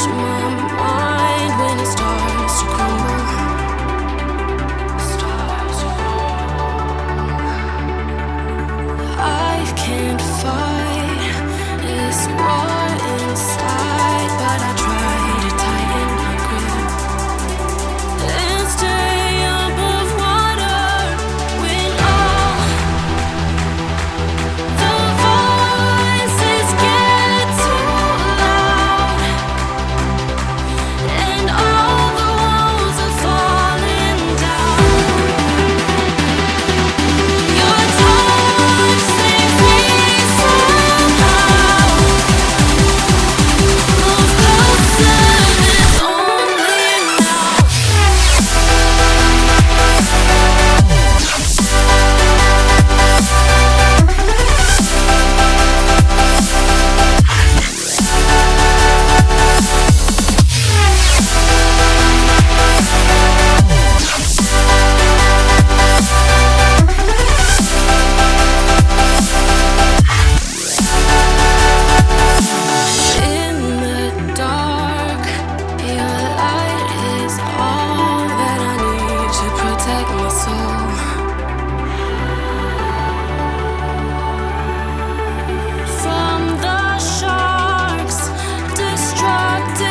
smile. dark